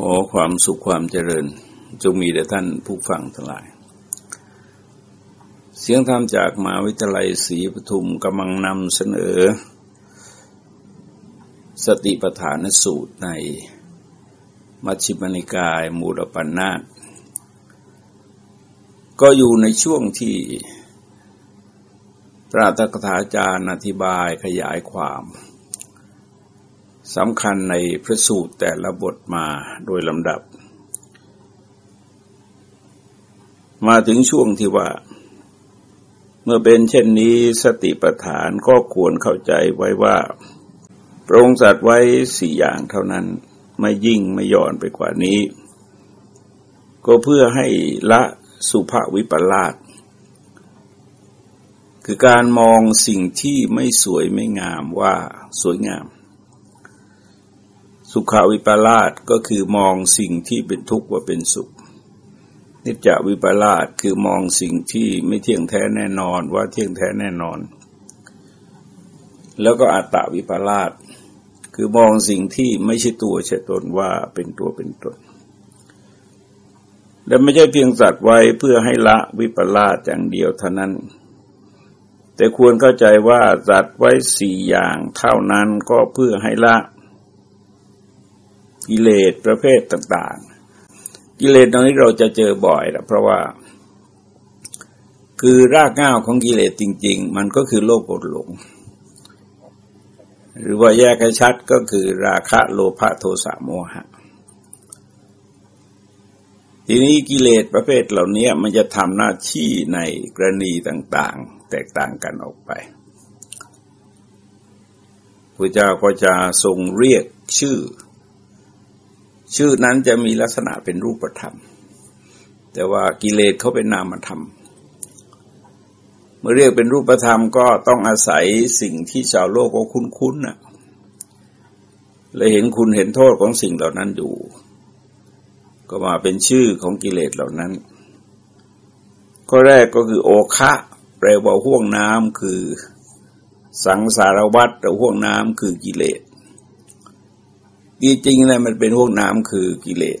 ขอความสุขความเจริญ จงมีแด่ท่านผู้ฟังทั้งหลาย เสียงธรรมจากมหาวิทยาลัยศรีปทุมกำลังนำเสนอ สติปัฏฐานสูตรในมัชฌิมนิกายมูลปัญนาตก็อยู่ในช่วงที่พระตถาจารย์อธิบายขยายความ สำคัญในพระสูตรแต่ละบทมาโดยลำดับ มาถึงช่วงที่ว่า เมื่อเป็นเช่นนี้สติปัฏฐานก็ควรเข้าใจไว้ว่าพระองค์จัดไว้สี่อย่างเท่านั้นไม่ยิ่งไม่ย่อนไปกว่านี้ ก็เพื่อให้ละสุภวิปลาสคือการมองสิ่งที่ไม่สวยไม่งามว่าสวยงาม สุขาวิปลาสก็คือมองสิ่งที่เป็นทุกข์ว่าเป็นสุข นิจจวิปลาสคือมองสิ่งที่ไม่เที่ยงแท้แน่นอนว่าเที่ยงแท้แน่นอน แล้วก็อัตตวิปลาสคือมองสิ่งที่ไม่ใช่ตัวใช่ตนว่าเป็นตัวเป็นตน และไม่ใช่เพียงสัตว์ไว้เพื่อให้ละวิปลาสอย่างเดียวเท่านั้น แต่ควรเข้าใจว่าสัตว์ไว้สี่อย่างเท่านั้นก็เพื่อให้ละ กิเลสประเภทต่าง ๆ กิเลสตรงนี้เราจะเจอบ่อยนะเพราะว่า คือรากง่าวของกิเลสจริง ๆ มันก็คือโลภโกรธหลง หรือว่าแยกให้ชัดก็คือราคะโลภะโทสะโมหะ ทีนี้กิเลสประเภทเหล่านี้มันจะทำหน้าที่ในกรณีต่าง ๆ แตกต่างกันออกไปพระเจ้าก็จะทรงเรียกชื่อ ชื่อนั้นจะมีลักษณะเป็นรูปธรรม แต่ว่ากิเลสเขาเป็นนามธรรม เมื่อเรียกเป็นรูปธรรมก็ต้องอาศัยสิ่งที่ชาวโลกก็คุ้นๆน่ะเลยเห็นคุณเห็นโทษของสิ่งเหล่านั้นอยู่ ก็มาเป็นชื่อของกิเลสเหล่านั้น ก็แรกก็คือโอคะแปลว่าห่วงน้ำคือสังสารวัตรแต่ห่วงน้ำคือกิเลส จริงๆนะมันเป็นพวกน้ำคือกิเลส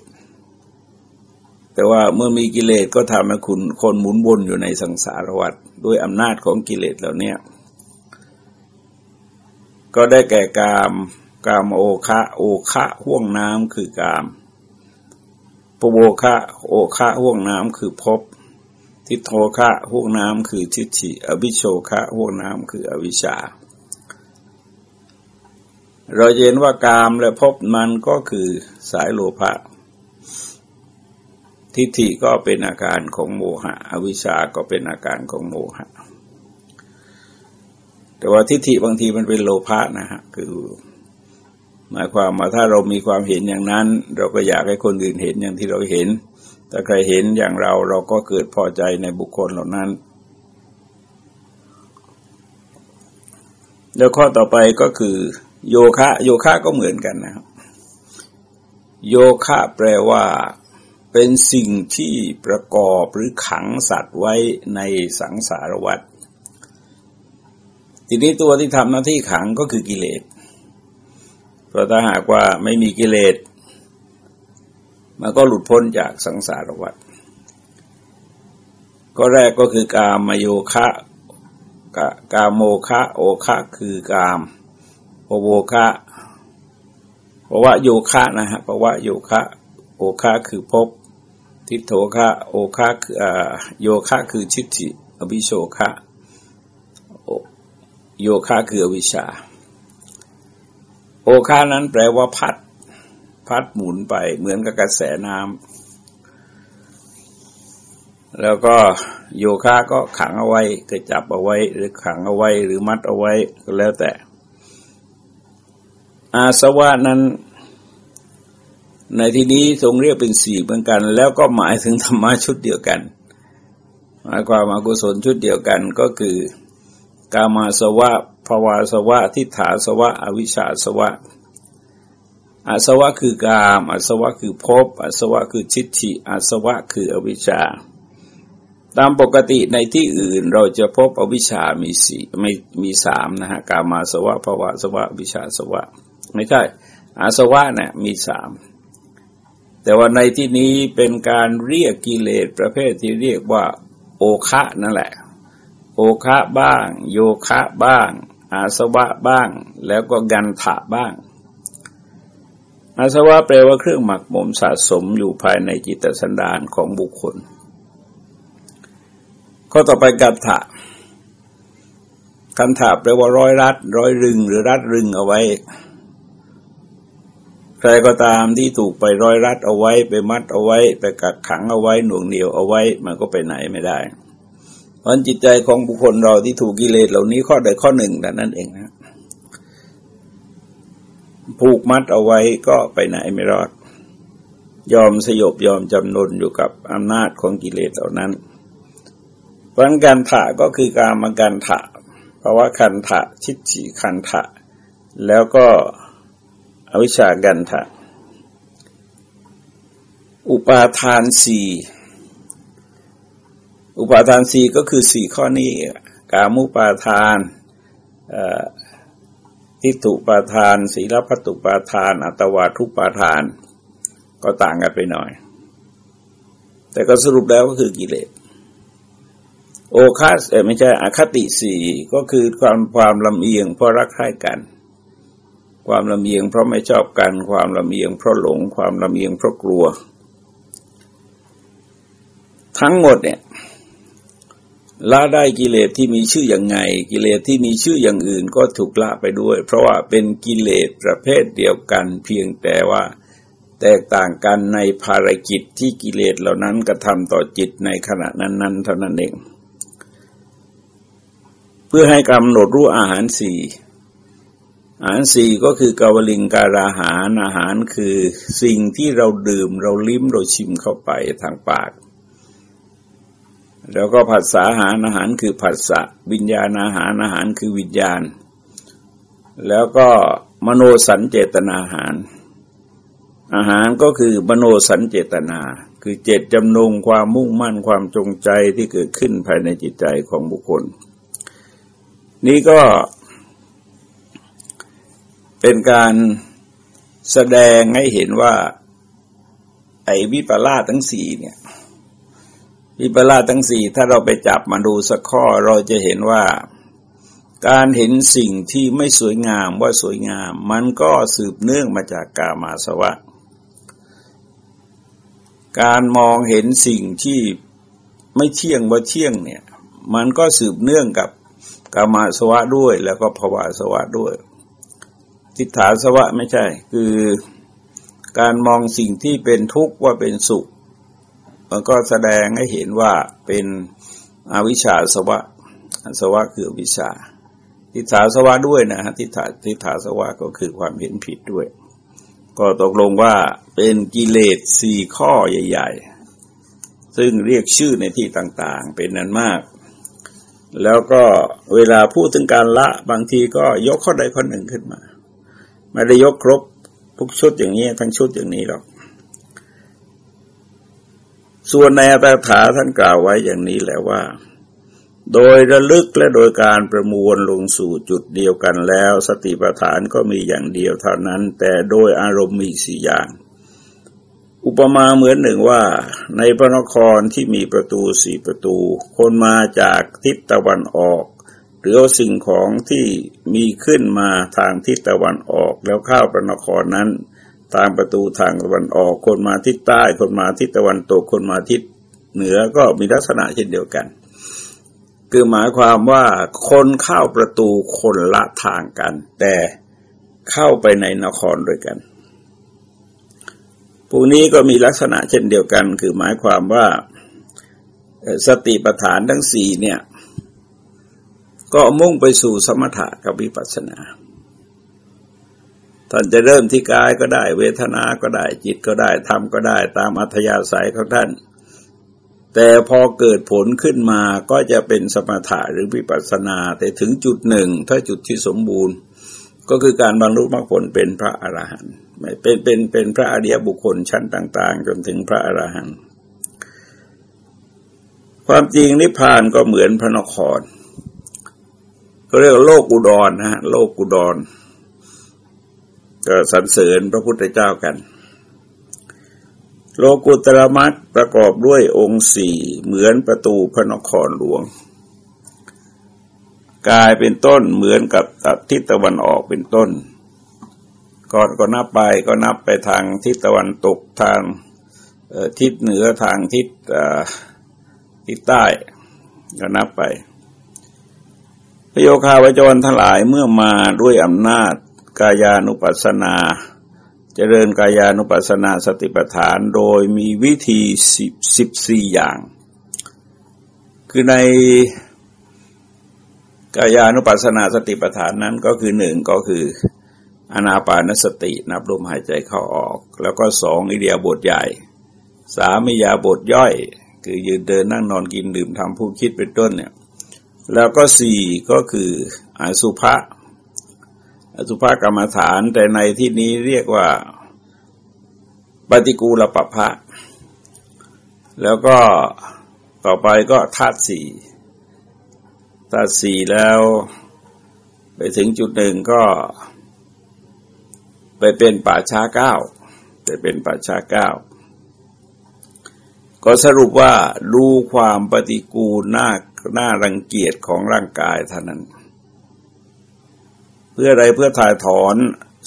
แต่ว่าเมื่อมีกิเลสก็ทำให้คุณคนหมุนวนอยู่ในสังสารวัฏด้วยอำนาจของกิเลสเหล่านี้ก็ได้แก่กามกามโอคะโอคะห่วงน้ำคือกามปโวคะโอคะห่วงน้ำคือภพทิโทคะห่วงน้ำคือทิฏฐิอภิโชคะห่วงน้ำคืออวิชชา เราเห็นว่ากามและพบมันก็คือสายโลภะทิฏฐิก็เป็นอาการของโมหะ อวิชาก็เป็นอาการของโมหะ แต่ว่าทิฏฐิบางทีมันเป็นโลภะนะฮะ คือ หมายความว่าถ้าเรามีความเห็นอย่างนั้น เราก็อยากให้คนอื่นเห็นอย่างที่เราเห็นถ้าใครเห็นอย่างเราเราก็เกิดพอใจในบุคคลเหล่านั้น แล้วข้อต่อไปก็คือ โยคะ โยคะก็เหมือนกันนะครับ โยคะแปลว่า เป็นสิ่งที่ประกอบหรือขังสัตว์ไว้ในสังสารวัฏทีนี้ตัวที่ทำหน้าที่ขังก็คือกิเลสเพราะถ้าหากว่าไม่มีกิเลสมันก็หลุดพ้นจากสังสารวัฏก็แรกก็คือกามโยคะกามโมคะ โอคะคือกาม โอโวคะเพราะว่าโยคะนะฮะเพราะว่าโยคะโอคะคือพบทิฏโถคะโอคะคือโยคะคือชิตติอวิโชคะโยคะคืออวิชา โอคานั้นแปลว่าพัด พัดหมุนไปเหมือนกับกระแสน้ำแล้วก็โยคะก็ขังเอาไว้กระจับเอาไว้หรือขังเอาไว้หรือมัดเอาไว้ก็แล้วแต่ อาสวะนั้น ในที่นี้ทรงเรียกเป็นสี่เหมือนกัน แล้วก็หมายถึงธรรมะชุดเดียวกันหมายความมากุศลชุดเดียวกันก็คือกามาสวะภาวาสวะทิฏฐาสวะ อวิชชาสวะอาสวะคือกามอาสวะคือภพอาสวะคือชิตติอาสวะคืออวิชชา ตามปกติในที่อื่นเราจะพบอวิชชามีสี่ไม่มีสามนะฮะกามาสวะภาวะสวะวิชาสวะ ไม่ใช่ อาสวะเนี่ยมีสาม แต่ว่าในที่นี้เป็นการเรียกกิเลสประเภทที่เรียกว่า โอคะนั่นแหละ โอคะบ้าง โยคะบ้าง อาสวะบ้าง แล้วก็กันถะบ้าง อาสวะแปลว่าเครื่องหมักหมมสะสมอยู่ภายในจิตสันดานของบุคคลข้อต่อไปกันถะกันถะแปลว่าร้อยรัด ร้อยรึง หรือรัดรึงเอาไว้ ใครก็ตามที่ถูกไปร้อยรัดเอาไว้ไปมัดเอาไว้ ไปกักขังเอาไว้หน่วงเหนียวเอาไว้มันก็ไปไหนไม่ได้ เพราะจิตใจของบุคคลเราที่ถูกกิเลสเหล่านี้ข้อใดข้อหนึ่งแต่นั่นเองนะผูกมัดเอาไว้ก็ไปไหนไม่รอด ยอมสยบยอมจำนนอยู่กับอำนาจของกิเลสเหล่านั้นเพราะการถะก็คือการมาการถะเพราะว่าคันถะชิดฉีคันถะแล้วก็ วิชากันทะอุปาทานสี่อุปาทานสี่ก็คือสี่ข้อนี้ กามุปาทานทิฏฐุปาทาน ศีลพัตุปาทาน อัตวาทุปาทาน ก็ต่างกันไปหน่อย แต่ก็สรุปแล้วก็คือกิเลสโอคาสไม่ใช่อคติสี่ก็คือความความลำเอียงเพราะรักใคร่กัน ความลำเอียงเพราะไม่ชอบกัน ความลำเอียงเพราะหลง ความลำเอียงเพราะกลัว ทั้งหมดเนี่ยละได้กิเลสที่มีชื่ออย่างไง กิเลสที่มีชื่ออย่างอื่นก็ถูกละไปด้วย เพราะว่าเป็นกิเลสประเภทเดียวกัน เพียงแต่ว่าแตกต่างกันในภารกิจที่กิเลสเหล่านั้นกระทำต่อจิตในขณะนั้นๆเท่านั้นเอง เพื่อให้กำหนดรู้อาหารสี่ อาหารสี่ก็คือกาวลิงการาหารอาหารคือสิ่งที่เราดื่มเราลิ้มเราชิมเข้าไปทางปาก แล้วก็ผัสสะอาหารอาหารคือผัสสะวิญญาณอาหารอาหารคือวิญญาณ แล้วก็มโนสัญเจตนาอาหาร อาหารก็คือมโนสัญเจตนา คือเจตจำนงความมุ่งมั่นความจงใจที่เกิดขึ้นภายในจิตใจของบุคคล นี่ก็ เป็นการแสดงให้เห็นว่า ไอ้วิปลาสทั้งสี่เนี่ยวิปลาสทั้งสี่ถ้าเราไปจับมาดูสักข้อเราจะเห็นว่าการเห็นสิ่งที่ไม่สวยงามว่าสวยงาม มันก็สืบเนื่องมาจากกามาสวะ การมองเห็นสิ่งที่ไม่เที่ยงว่าเที่ยงเนี่ย มันก็สืบเนื่องกับกามาสวะด้วย แล้วก็ภวาสวะด้วย ทิฏฐาสวะไม่ใช่ คือการมองสิ่งที่เป็นทุกข์ว่าเป็นสุข มันก็แสดงให้เห็นว่าเป็นอวิชชาสวะสวะคือวิชา ทิฏฐาสวะด้วยนะฮะทิฏฐาทิฏฐาสวะก็คือความเห็นผิดด้วย ก็ตกลงว่าเป็นกิเลสสี่ข้อใหญ่ ๆ ซึ่งเรียกชื่อในที่ต่างๆ เป็นนั้นมากแล้วก็เวลาพูดถึงการละบางทีก็ยกข้อใดข้อหนึ่งขึ้นมา ไม่ได้ยกครบทุกชุดอย่างนี้ทั้งชุดอย่างนี้หรอก ส่วนในอัตถาท่านกล่าวไว้อย่างนี้แหละว่า โดยระลึกและโดยการประมวลลงสู่จุดเดียวกันแล้ว สติปัฏฐานก็มีอย่างเดียวเท่านั้น แต่โดยอารมณ์มีสี่อย่างอุปมาเหมือนหนึ่งว่าในพระนครที่มีประตูสี่ประตู คนมาจากทิศตะวันออก รือเอาสิ่งของที่มีขึ้นมาทางทิศตะวันออก แล้วเข้าพระนครนั้น ทางประตูทางตะวันออก คนมาทิศใต้ คนมาทิศตะวันตก คนมาทิศเหนือก็มีลักษณะเช่นเดียวกัน คือหมายความว่าคนเข้าประตูคนละทางกัน แต่เข้าไปในนครด้วยกัน พวกนี้ก็มีลักษณะเช่นเดียวกัน คือหมายความว่าสติปัฏฐานทั้งสี่เนี่ย ก็มุ่งไปสู่สมถะกับวิปัสสนาท่านจะเริ่มที่กายก็ได้ เวทนาก็ได้ จิตก็ได้ธรรมก็ได้ ตามอัธยาศัยของท่าน แต่พอเกิดผลขึ้นมาก็จะเป็นสมถะหรือวิปัสสนา แต่ถึงจุดหนึ่ง ถ้าจุดที่สมบูรณ์ ก็คือการบรรลุมรรคผลเป็นพระอรหันต์เป็นเป็นเป็นพระอริยบุคคลชั้นต่าง ๆ จนถึงพระอรหันต์ความจริงนิพพานก็เหมือนพระนคร เขาเรียกโลกอุดรนะฮะโลกอุดรก็สรรเสริญพระพุทธเจ้ากัน โลกุตรมัตประกอบด้วยองค์สี่เหมือนประตูพระนครหลวง กายเป็นต้นเหมือนกับทิศตะวันออกเป็นต้นก่อนก็นับไปก็นับไปทางทิศตะวันตกทางทิศเหนือทางทิศทิศใต้ก็นับไป ระโยคาวจรทั้งหลายเมื่อมาด้วยอำนาจกายานุปัสสนาเจริญกายานุปัสสนาสติปัฏฐานโดยมีวิธีสิบสิบสี่อย่าง คือในกายานุปัสสนาสติปัฏฐานนั้นก็คือหนึ่งก็คืออนาปานสตินับลมหายใจเข้าออก แล้วก็สองอิเดียบทใหญ่สามิยาบทย่อย คือยืนเดินนั่งนอนกินดื่มทำผู้คิดเป็นต้นเนี่ย แล้วก็สี่ก็คืออสุภะอสุภะกรรมฐานแต่ในที่นี้เรียกว่าปฏิกูลปภะแล้วก็ต่อไปก็ธาตุสี่ธาตุสี่แล้ว ไปถึงจุดหนึ่งก็ ไปเป็นป่าช้าเก้าไปเป็นป่าช้าเก้าก็สรุปว่าดูความปฏิกูลน่า น่ารังเกียจของร่างกายเท่านั้น เพื่ออะไรเพื่อถ่ายถอน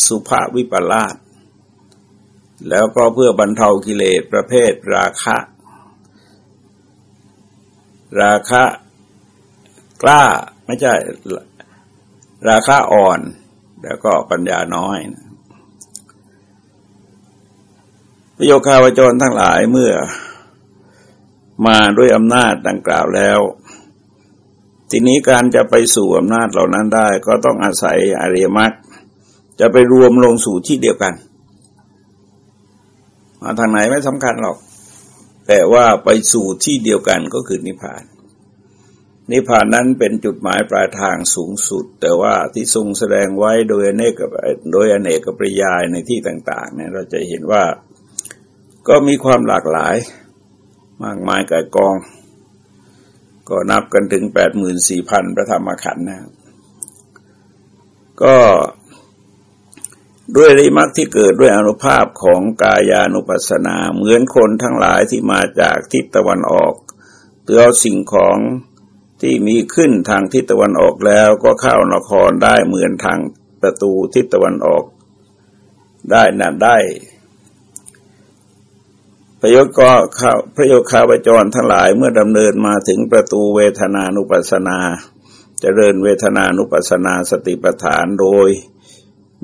สุภาวิปลาสแล้วก็เพื่อบรรเทากิเลสประเภทราคะ ราคะกล้าไม่ใช่ราคะอ่อน แล้วก็ปัญญาน้อย ประโยคาวจรทั้งหลายเมื่อมาด้วยอำนาจดังกล่าวแล้ว ทีนี้การจะไปสู่อำนาจเหล่านั้นได้ ก็ต้องอาศัยอริยมรรคจะไปรวมลงสู่ที่เดียวกัน มาทางไหนไม่สำคัญหรอก แต่ว่าไปสู่ที่เดียวกันก็คือนิพพาน นิพพานนั้นเป็นจุดหมายปลายทางสูงสุด แต่ว่าที่ทรงแสดงไว้โดยอเนกโดยอเนกปริยายในที่ต่างๆเนี่ยเราจะเห็นว่าก็มีความหลากหลายมากมายกายกอง ก็นับกันถึงแปดหมื่นสี่พันพระธรรมขันธ์นะก็ด้วยริมักที่เกิดด้วยอนุภาพของกายานุปัสสนา เหมือนคนทั้งหลายที่มาจากทิศตะวันออกเตือสิ่งของที่มีขึ้นทางทิศตะวันออกแล้วก็เข้านครได้เหมือนทางประตูทิศตะวันออก ได้นั่นได้ พระโยก็ข้าพระโยคาวจรทั้งหลายเมื่อดำเนินมาถึงประตูเวทนานุปัสนาจเจริญเวทนานุปัสนาสติปัฏฐานโดย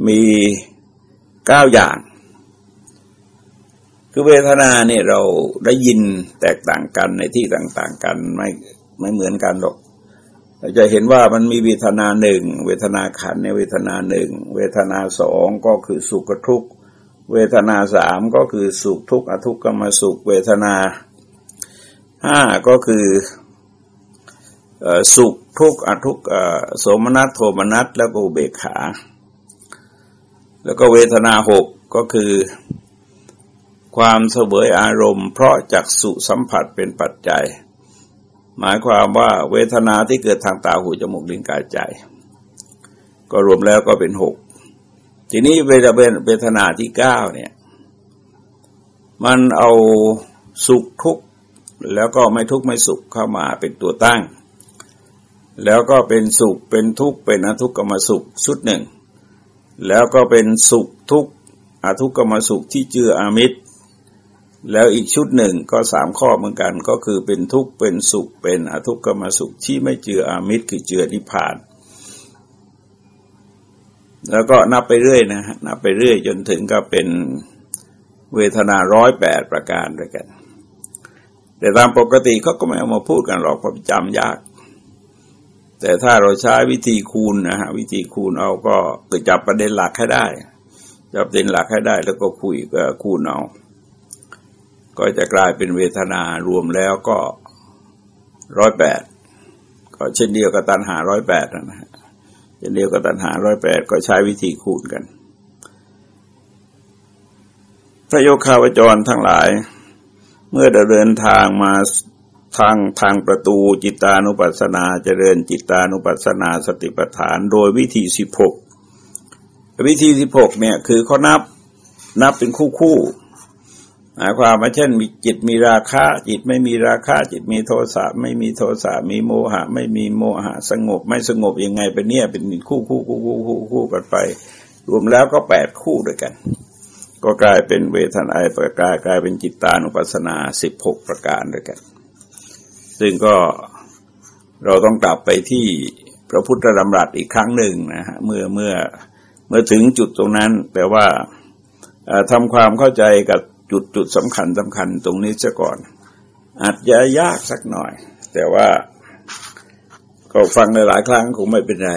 มีเก้าอย่าง คือเวทนาเนี่ยเราได้ยินแตกต่างกันในที่ต่าง ๆ กันไม่ไม่เหมือนกันหรอกเราจะเห็นว่ามันมีเวทนาหนึ่งเวทนาขันในเวทนาหนึ่งเวทนาสองก็คือสุขทุกข์ เวทนาสามก็คือสุขทุกข์อทุกขมสุขเวทนาห้าก็คือสุขทุกข์อทุกข์โสมนัสโทมนัสแล้วก็เบกขา แล้วก็เวทนาหกก็คือความเสวยอารมณ์ เพราะจักสุสัมผัสเป็นปัจจัย หมายความว่าเวทนาที่เกิดทางตาหูจมูกลิ้นกายใจ ก็รวมแล้วก็เป็นหก ทีนี้เวทเวทนาที่เก้าเนี่ย มันเอาสุขทุกข์แล้วก็ไม่ทุกข์ไม่สุขเข้ามาเป็นตัวตั้ง แล้วก็เป็นสุขเป็นทุกข์เป็นอทุกขมสุขชุดหนึ่ง แล้วก็เป็นสุขทุกข์อทุกขมสุขที่เจืออามิตร แล้วอีกชุดหนึ่งก็สามข้อเหมือนกันก็คือเป็นทุกข์เป็นสุขเป็นอทุกขมสุขที่ไม่เจืออามิตรคือเจือนิพพาน แล้วก็นับไปเรื่อยนะฮะนับไปเรื่อยจนถึงก็เป็นเวทนาร้อยแปดประการด้วยกัน แต่ตามปกติเขาก็ไม่เอามาพูดกันหรอกเพราะจำยาก แต่ถ้าเราใช้วิธีคูณนะฮะวิธีคูณเอาก็จะจับประเด็นหลักให้ได้จับประเด็นหลักให้ได้ แล้วก็คุยก็คูณเอาก็จะกลายเป็นเวทนารวมแล้วก็ร้อยแปดก็เช่นเดียวกับตันหาร้อยแปดนะฮะ จะเดียวกับตัณหาร้อยแปดก็ใช้วิธีคูณกัน พระโยคาวจรทั้งหลาย เมื่อเดินทางมาทางทางประตูจิตานุปัสสนาเจริญจิตานุปัสสนาสติปัฏฐาน โดยวิธีสิบหกวิธีสิบหกเนี่ยคือเขานับนับเป็นคู่คู่ หมายความว่าเช่น มีจิตมีราคะ จิตไม่มีราคะ จิตมีโทสะไม่มีโทสะมีโมหะ ไม่มีโมหะ สงบ ไม่สงบยังไงเป็นเนี่ยเป็นคู่คู่คู่คู่คู่คู่กันไป รวมแล้วก็แปดคู่ด้วยกัน ก็กลายเป็นเวทนาประกายกลายเป็นจิตตานุปัสสนาสิบหกประการด้วยกัน ซึ่งก็เราต้องกลับไปที่พระพุทธดำรัสอีกครั้งหนึ่งนะฮะเมื่อเมื่อเมื่อถึงจุดตรงนั้นแปลว่าทำความเข้าใจกับ จุดจุดสำคัญสำคัญตรงนี้ซะก่อน อาจจะยากสักหน่อย แต่ว่าก็ฟังในหลายครั้งคงไม่เป็นไร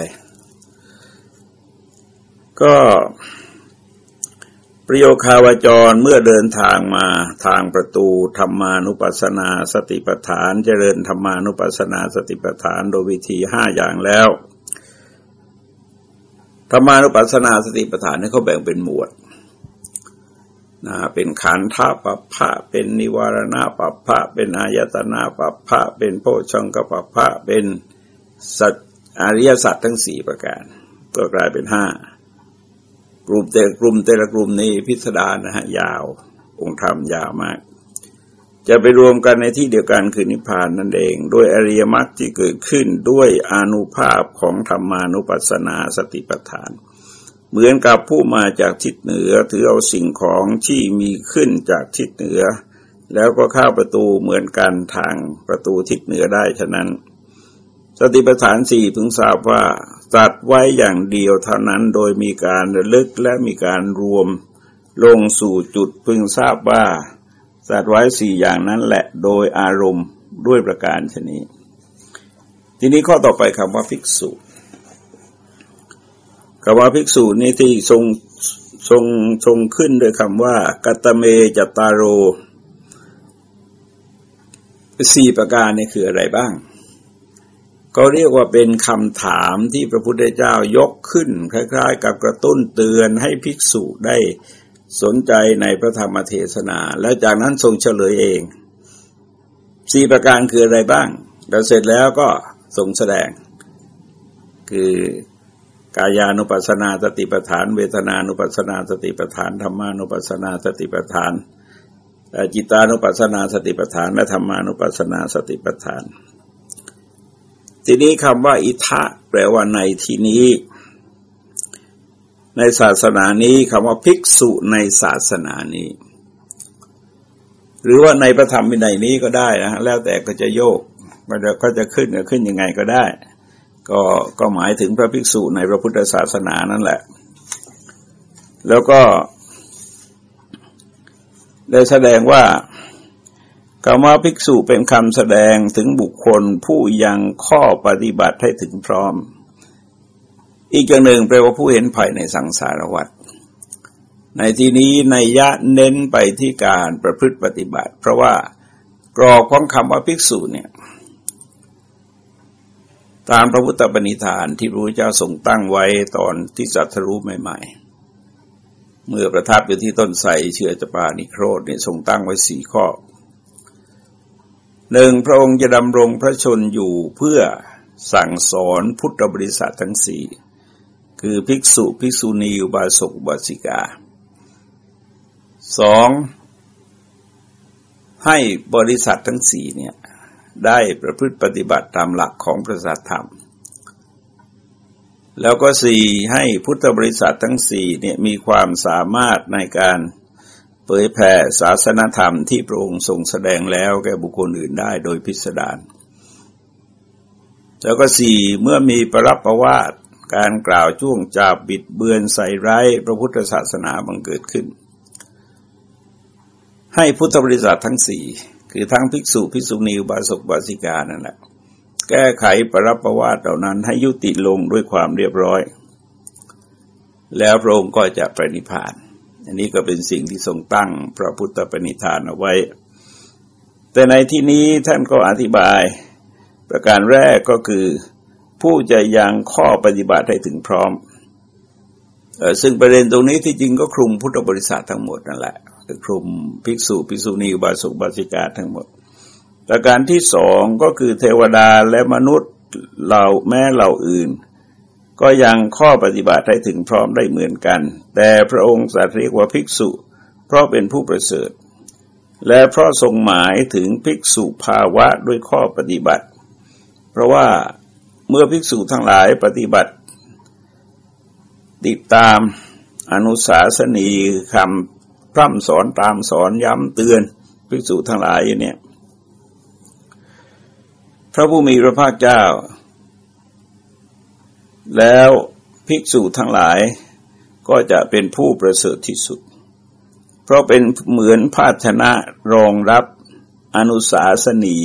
ก็ประโยคาวจรเมื่อเดินทางมาทางประตูธรรมานุปัสสนาสติปัฏฐาน เจริญธรรมานุปัสสนาสติปัฏฐานโดยวิธีห้าอย่างแล้วธรรมานุปัสสนาสติปัฏฐานนี่เขาแบ่งเป็นหมวด นะเป็นขันธปัปพะเป็นนิวารณาปัปพะเป็นอายตนาปัปพะเป็นโพชงกปัปพะเป็นสัจอริยสัจทั้งสี่ประการ ก็กลายเป็นห้ากลุ่มแต่กลุ่มแต่ละกลุ่มนี้พิสดารนะฮะยาว องค์ธรรมยาวมาก จะไปรวมกันในที่เดียวกันคือนิพพานนั่นเอง ด้วยอริยมรรคที่เกิดขึ้นด้วยอนุภาพของธรรมานุปัสสนาสติปัฏฐาน เหมือนกับผู้มาจากทิศเหนือถือเอาสิ่งของที่มีขึ้นจากทิศเหนือ แล้วก็เข้าประตูเหมือนกันทางประตูทิศเหนือได้ฉะนั้น สติปัฏฐานสี่พึงทราบว่าตัดไว้อย่างเดียวเท่านั้นโดยมีการระลึกและมีการรวมลงสู่จุดพึงทราบว่าตัดไว้สี่อย่างนั้นแหละโดยอารมณ์ด้วยประการชนี้ ทีนี้ข้อต่อไปคำว่าภิกษุ คำว่าภิกษุนี้ที่ทรงทรงทรงขึ้นโดยคำว่า กัตเมจตารโรสี่ประการนี่คืออะไรบ้าง ก็เรียกว่าเป็นคำถามที่พระพุทธเจ้ายกขึ้น คล้ายๆ กับกระตุ้นเตือนให้ภิกษุได้สนใจในพระธรรมเทศนา แล้วจากนั้นทรงเฉลยเองสี่ประการคืออะไรบ้างเราเสร็จแล้วก็ทรงแสดง คือ กายานุปัสสนาสติปัฏฐาน เวทนานุปัสสนาสติปัฏฐานธรรมานุปัสสนาสติปัฏฐานจิตานุปัสสนาสติปัฏฐานและธรรมานุปัสสนาสติปัฏฐาน ทีนี้คำว่า อิทะแปลว่าในที่นี้ ในศาสนานี้คำว่าภิกษุในศาสนานี้ หรือว่าในพระธรรมวินัยนี้ก็ได้นะแล้วแต่ก็จะโยกก็จะขึ้นก็ขึ้นยังไงก็ได้ ก็ก็หมายถึงพระภิกษุในพระพุทธศาสนานั่นแหละ แล้วก็ ได้แสดงว่าคำว่าภิกษุเป็นคำแสดงถึงบุคคลผู้ยังข้อปฏิบัติให้ถึงพร้อม อีกอย่างหนึ่งแปลว่าผู้เห็นภัยในสังสารวัฏในที่นี้ในยะเน้นไปที่การประพฤติปฏิบัติ เพราะว่ากรอบของคำว่าภิกษุเนี่ย ตามพระพุทธปณิธานที่พระพุทธเจ้าทรงตั้งไว้ตอนที่จัตรู้ใหม่ ๆ เมื่อประทับอยู่ที่ต้นไทรเชื่อจปานิโครธเนี่ยทรงตั้งไว้สี่ข้อหนึ่งพระองค์จะดำรงพระชนอยู่เพื่อสั่งสอนพุทธบริษัททั้งสี่คือภิกษุภิกษุณีอุบาสกอุบาสิกาสองให้บริษัททั้งสี่เนี่ย ได้ประพฤติปฏิบัติตามหลักของพระสัทธรรม แล้วก็สี่ให้พุทธบริษัททั้งสี่เนี่ยมีความสามารถในการเผยแผ่ศาสนธรรมที่พระองค์ทรงแสดงแล้วแก่บุคคลอื่นได้โดยพิสดารแล้วก็สี่เมื่อมีปรับประวาตการกล่าวจ้วงจาบบิดเบือนใส่ร้ายพระพุทธศาสนาบังเกิดขึ้น ให้พุทธบริษัททั้งสี่ คือทั้งภิกษุภิกษุณีบาสกบาสิกานั่นแหละแก้ไขปรับประวาตเหล่านั้นให้ยุติลงด้วยความเรียบร้อย แล้วพระองค์ก็จะปรินิพาน อันนี้ก็เป็นสิ่งที่ทรงตั้งพระพุทธปณิธานเอาไว้ แต่ในที่นี้ท่านก็อธิบาย ประการแรกก็คือ ผู้จะยังข้อปฏิบัติให้ถึงพร้อมซึ่งประเด็นตรงนี้ที่จริงก็คลุมพุทธบริษัททั้งหมดนั่นแหละ คลุมภิกษุภิกษุณีบาสุบาสิกาทั้งหมด ประการที่สองก็คือเทวดาและมนุษย์เราแม้เราอื่น ก็ยังข้อปฏิบัติให้ถึงพร้อมได้เหมือนกัน แต่พระองค์สัตว์เรียกว่าภิกษุ เพราะเป็นผู้ประเสริฐ และเพราะทรงหมายถึงภิกษุภาวะด้วยข้อปฏิบัติ เพราะว่าเมื่อภิกษุทั้งหลายปฏิบัติ ติดตามอนุสาสนีคำ พร่ำสอนตามสอนย้ำเตือนภิกษุทั้งหลายอย่างนี้พระผู้มีพระภาคเจ้า แล้วภิกษุทั้งหลายก็จะเป็นผู้ประเสริฐที่สุด เพราะเป็นเหมือนภาชนะรองรับอนุสาสนี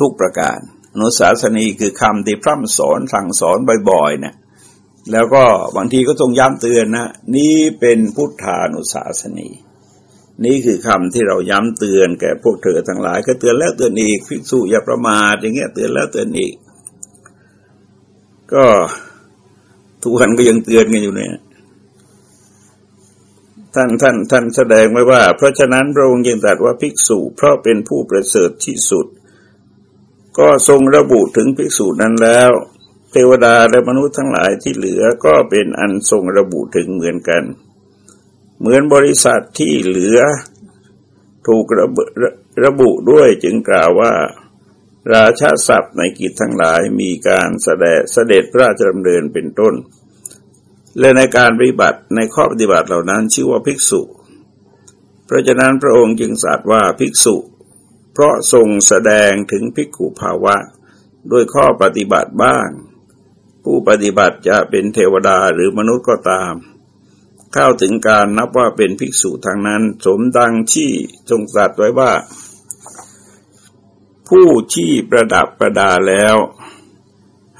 ทุกประการ อนุสาสนีคือคำที่พร่ำสอนสั่งสอนบ่อยๆเนี่ย แล้วก็บางทีก็ทรงย้ำเตือนนะ นี่เป็นพุทธานุสาสนี นี่คือคำที่เราย้ำเตือนแก่พวกเธอทั้งหลาย ก็เตือนแล้วเตือนอีกภิกษุอย่าประมาทอย่างเงี้ยเตือนแล้วเตือนอีก ก็ทุกวันก็ยังเตือนกันอยู่เนี่ยท่านท่านท่านแสดงไว้ว่า เพราะฉะนั้นพระองค์ยังตรัสว่าภิกษุ เพราะเป็นผู้ประเสริฐที่สุด ก็ทรงระบุถึงภิกษุนั้นแล้ว เทวดาและมนุษย์ทั้งหลายที่เหลือก็เป็นอันทรงระบุถึงเหมือนกัน เหมือนบริษัทที่เหลือถูกระบุระบุด้วยจึงกล่าวว่า ราชาศัพท์ในกิจทั้งหลายมีการแสดงเสด็จพระราชดำเนินเป็นต้น และในการปฏิบัติในข้อปฏิบัติเหล่านั้นชื่อว่าภิกษุ เพราะฉะนั้นพระองค์จึงสัตว์ว่าภิกษุ เพราะทรงแสดงถึงภิกขุภาวะ ด้วยข้อปฏิบัติบ้าง ผู้ปฏิบัติจะเป็นเทวดาหรือมนุษย์ก็ตาม เข้าถึงการนับว่าเป็นภิกษุทางนั้น สมดังที่ทรงสัตว์ไว้ว่า ผู้ที่ประดับประดาแล้ว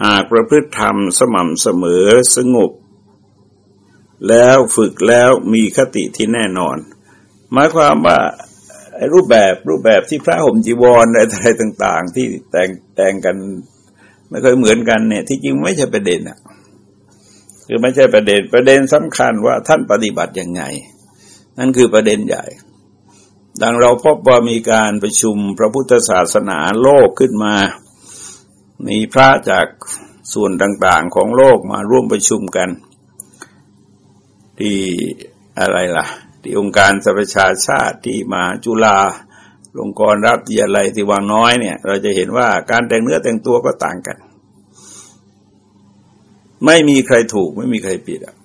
หากประพฤติธรรมสม่ำเสมอสงบ แล้วฝึกแล้วมีคติที่แน่นอน หมายความว่ารูปแบบรูปแบบที่พระห่มจีวรอะไรต่าง ๆ ที่แต่งแต่งกัน ไม่เคยเหมือนกันเนี่ย ที่จริงไม่ใช่ประเด็นอะคือไม่ใช่ประเด็นประเด็นสำคัญว่าท่านปฏิบัติยังไง นั่นคือประเด็นใหญ่ ดังเราพบว่ามีการประชุมพระพุทธศาสนาโลกขึ้นมา มีพระจากส่วนต่าง ๆ ของโลกมาร่วมประชุมกัน ที่อะไรล่ะ ที่องค์การสหประชาชาติที่มาจุฬา ลงกรรับยาลัยที่วังน้อยเนี่ย เราจะเห็นว่าการแต่งเนื้อแต่งตัวก็ต่างกัน ไม่มีใครถูกไม่มีใครผิดอะ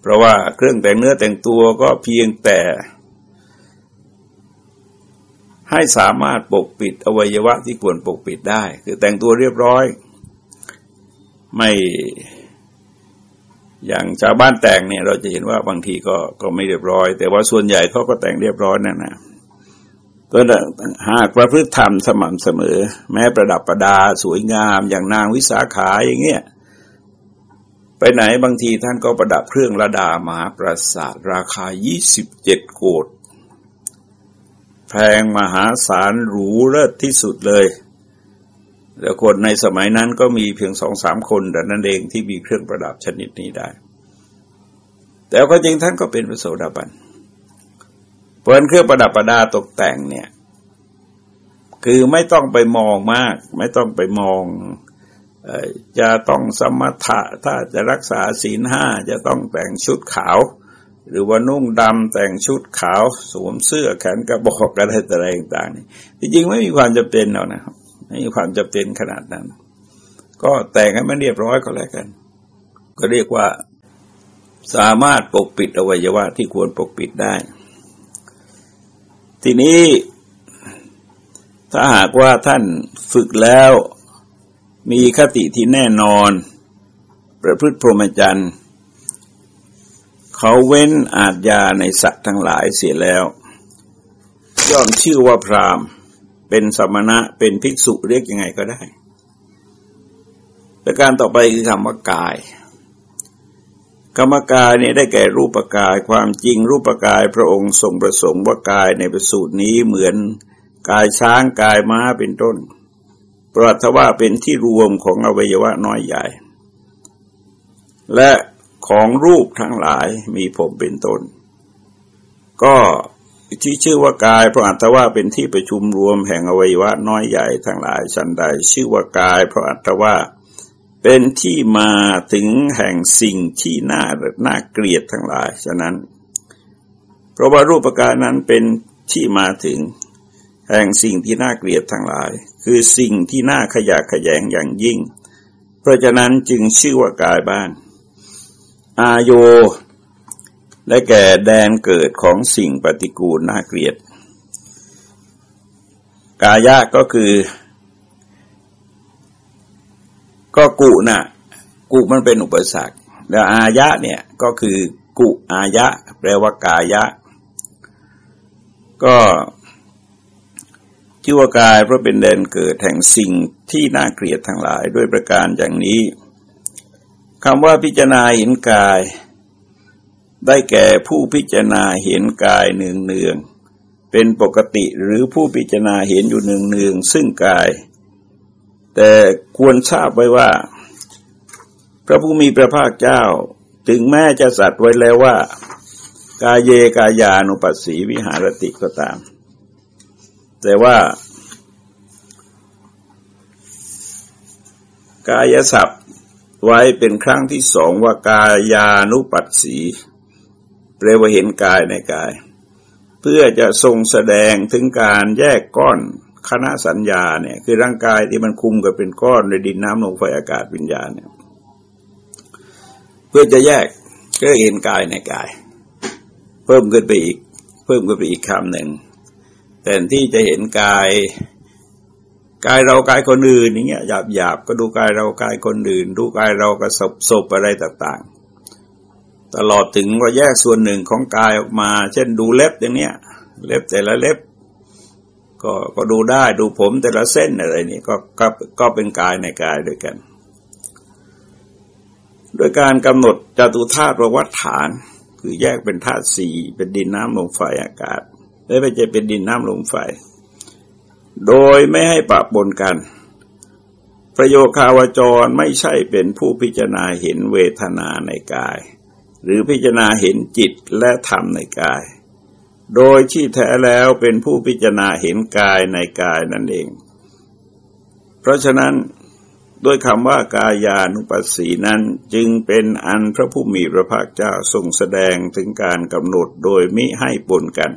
เพราะว่าเครื่องแต่งเนื้อแต่งตัวก็เพียงแต่ ให้สามารถปกปิดอวัยวะที่ควรปกปิดได้ คือแต่งตัวเรียบร้อย ไม่อย่างชาวบ้านแต่งเนี่ยเราจะเห็นว่าบางทีก็ก็ไม่เรียบร้อย แต่ว่าส่วนใหญ่เขาก็แต่งเรียบร้อยนั่นนะ ก็หากประพฤติธรรมสม่ำเสมอ แม้ประดับประดาสวยงามอย่างนางวิสาขาอย่างเงี้ยไปไหนบางทีท่านก็ประดับเครื่องระดามหาปราสาทราคายี่สิบเจ็ดโกดแพงมหาศาลหรูเลิศที่สุดเลยแล้วคนในสมัยนั้นก็มีเพียงสองสามคนแต่นั้นเองที่มีเครื่องประดับชนิดนี้ได้ แต่ก็จริงท่านก็เป็นพระโสดาบัน เพราะเครื่องประดับประดาตกแต่งเนี่ย คือไม่ต้องไปมองมาก ไม่ต้องไปมองจะต้องสมถะถ้าจะรักษาศีลห้าจะต้องแต่งชุดขาว หรือว่านุ่งดำแต่งชุดขาว สวมเสื้อแขนกระบอกอะไรต่างๆนี่จริงๆไม่มีความจำเป็นหรอกนะครับไม่มีความจำเป็นขนาดนั้น ก็แต่งให้มันเรียบร้อยก็แล้วกัน ก็เรียกว่าสามารถปกปิดอวัยวะที่ควรปกปิดได้ ทีนี้ถ้าหากว่าท่านฝึกแล้วมีคติที่แน่นอน ประพฤติพรหมจรรย์เขาเว้นอาจยาในสัตว์ทั้งหลายเสียแล้วย่อมชื่อว่าพรามเป็นสมณะเป็นภิกษุเรียกยังไงก็ได้ประการต่อไปคือคำว่ากาย กรรมกายเนี่ยได้แก่รูปกายความจริงรูปกายพระองค์ทรงประสงค์ว่ากายในประสูตรนี้เหมือนกายช้างกายม้าเป็นต้น ปรัสว่าเป็นที่รวมของอวัยวะน้อยใหญ่ และของรูปทั้งหลายมีผมเป็นต้น ก็ที่ชื่อว่ากายเพราะอัตว่าเป็นที่ประชุมรวมแห่งอวัยวะน้อยใหญ่ทั้งหลายชันใด ชื่อว่ากายเพราะอัตว่า เป็นที่มาถึงแห่งสิ่งที่น่าน่าเกลียดทั้งหลาย ฉะนั้น เพราะว่ารูปกายนั้นเป็นที่มาถึงแห่งสิ่งที่น่าเกลียดทั้งหลาย คือสิ่งที่น่าขยะขยงอย่างยิ่ง เพราะฉะนั้นจึงชื่อว่ากายบ้าน อาโย และแก่แดนเกิดของสิ่งปฏิกูลน่าเกลียด กายะก็คือ ก็กุนะ่ะ กุมันเป็นอุปสรรค แล้วอายะเนี่ยก็คือกุอายะ แปลว่ากายะ ก็ชื่อว่ากายเพราะเป็นแดนเกิดแห่งสิ่งที่น่าเกลียดทั้งหลายด้วยประการอย่างนี้คำว่าพิจารณาเห็นกาย ได้แก่ผู้พิจารณาเห็นกายเนืองเนืองเป็นปกติหรือผู้พิจารณาเห็นอยู่เนืองเนืองซึ่งกาย แต่ควรทราบไว้ว่า พระผู้มีพระภาคเจ้า ถึงแม้จะสัตว์ไว้แล้วว่า กายเยกายานุปัสสีวิหารติก็ตาม แต่ว่ากายศัพท์ไว้เป็นครั้งที่สองว่ากายานุปัสสีแปลว่าเห็นกายในกาย เพื่อจะทรงแสดงถึงการแยกก้อน คณะสัญญาเนี่ย คือร่างกายที่มันคุมกับเป็นก้อนในดินน้ำลมไฟอากาศวิญญาณเนี่ย เพื่อจะแยกก็เห็นกายในกาย เพิ่มขึ้นไปอีก เพิ่มขึ้นไปอีกคำหนึ่งแต่ที่จะเห็นกายกายเรากายคนอื่นอย่างเงี้ยหยาบหยาบก็ดูกายเรากายคนอื่น ดูกายเราก็ศพศพอะไรต่างๆ ตลอดถึงว่าแยกส่วนหนึ่งของกายออกมา เช่นดูเล็บอย่างเนี้ย เล็บแต่ละเล็บ ก็ก็ดูได้ดูผมแต่ละเส้นอะไรนี่ก็ก็ก็เป็นกายในกายด้วยกัน โดยการกำหนดจตุธาตุวัฏฐาน คือแยกเป็นธาตุสี่เป็นดินน้ำลมไฟอากาศและไม่ใช่เป็นดินน้ำลมไฟ โดยไม่ให้ปะปนกัน ประโยคาวจรไม่ใช่เป็นผู้พิจารณาเห็นเวทนาในกาย หรือพิจารณาเห็นจิตและธรรมในกาย โดยที่แท้แล้วเป็นผู้พิจารณาเห็นกายในกายนั่นเอง เพราะฉะนั้นด้วยคำว่ากายานุปัสสีนั้นจึงเป็นอันพระผู้มีพระภาคเจ้าทรงแสดงถึงการกำหนดโดยมิให้ปนกัน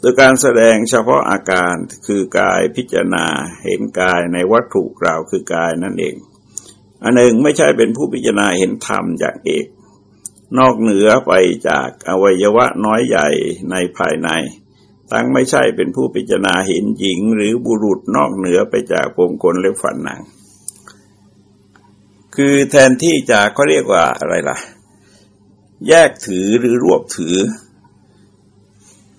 โดยการแสดงเฉพาะอาการคือกายพิจารณาเห็นกายในวัตถุกล่าวคือกายนั่นเอง อันหนึ่งไม่ใช่เป็นผู้พิจารณาเห็นธรรมอย่างเอก นอกเหนือไปจากอวัยวะน้อยใหญ่ในภายใน ทั้งไม่ใช่เป็นผู้พิจารณาเห็นหญิง หรือบุรุษนอกเหนือไปจากผมขนและฝันหนัง คือแทนที่จะเขาเรียกว่าอะไรล่ะ แยกถือหรือรวบถือ